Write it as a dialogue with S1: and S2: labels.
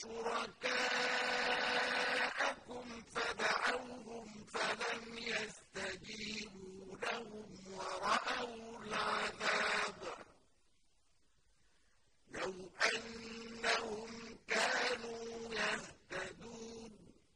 S1: شُرَكَاءَكُمْ فَدَعَوْهُمْ فَلَمْ يَسْتَجِيبُوا لَهُمْ وَرَأَوُا الْعَذَابَ ۚ. لَوْ أَنَّ